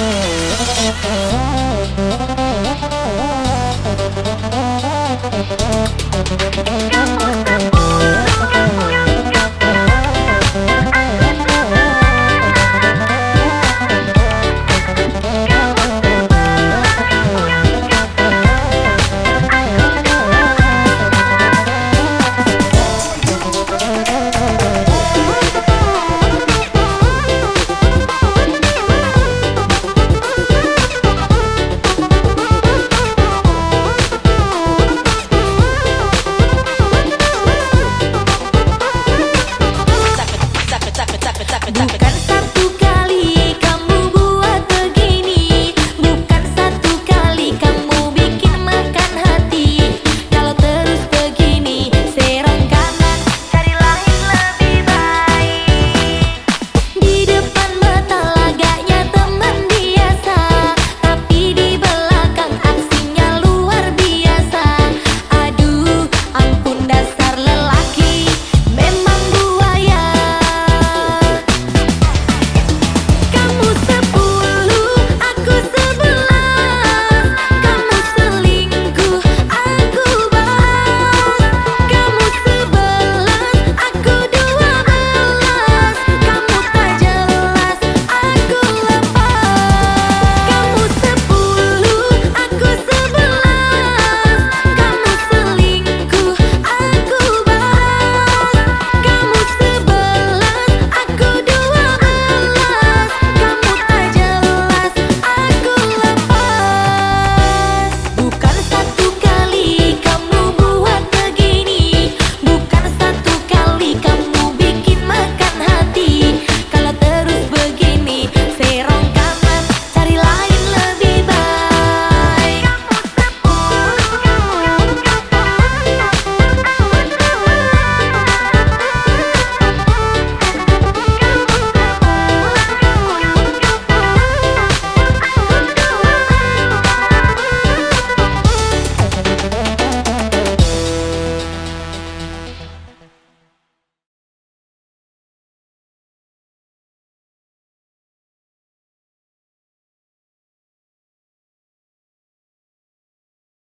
Oh, oh.